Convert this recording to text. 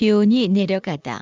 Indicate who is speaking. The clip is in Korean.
Speaker 1: 기온이 내려가다.